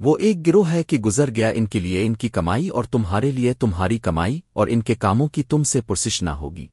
وہ ایک گروہ ہے کہ گزر گیا ان کے لیے ان کی کمائی اور تمہارے لیے تمہاری کمائی اور ان کے کاموں کی تم سے پرسش نہ ہوگی۔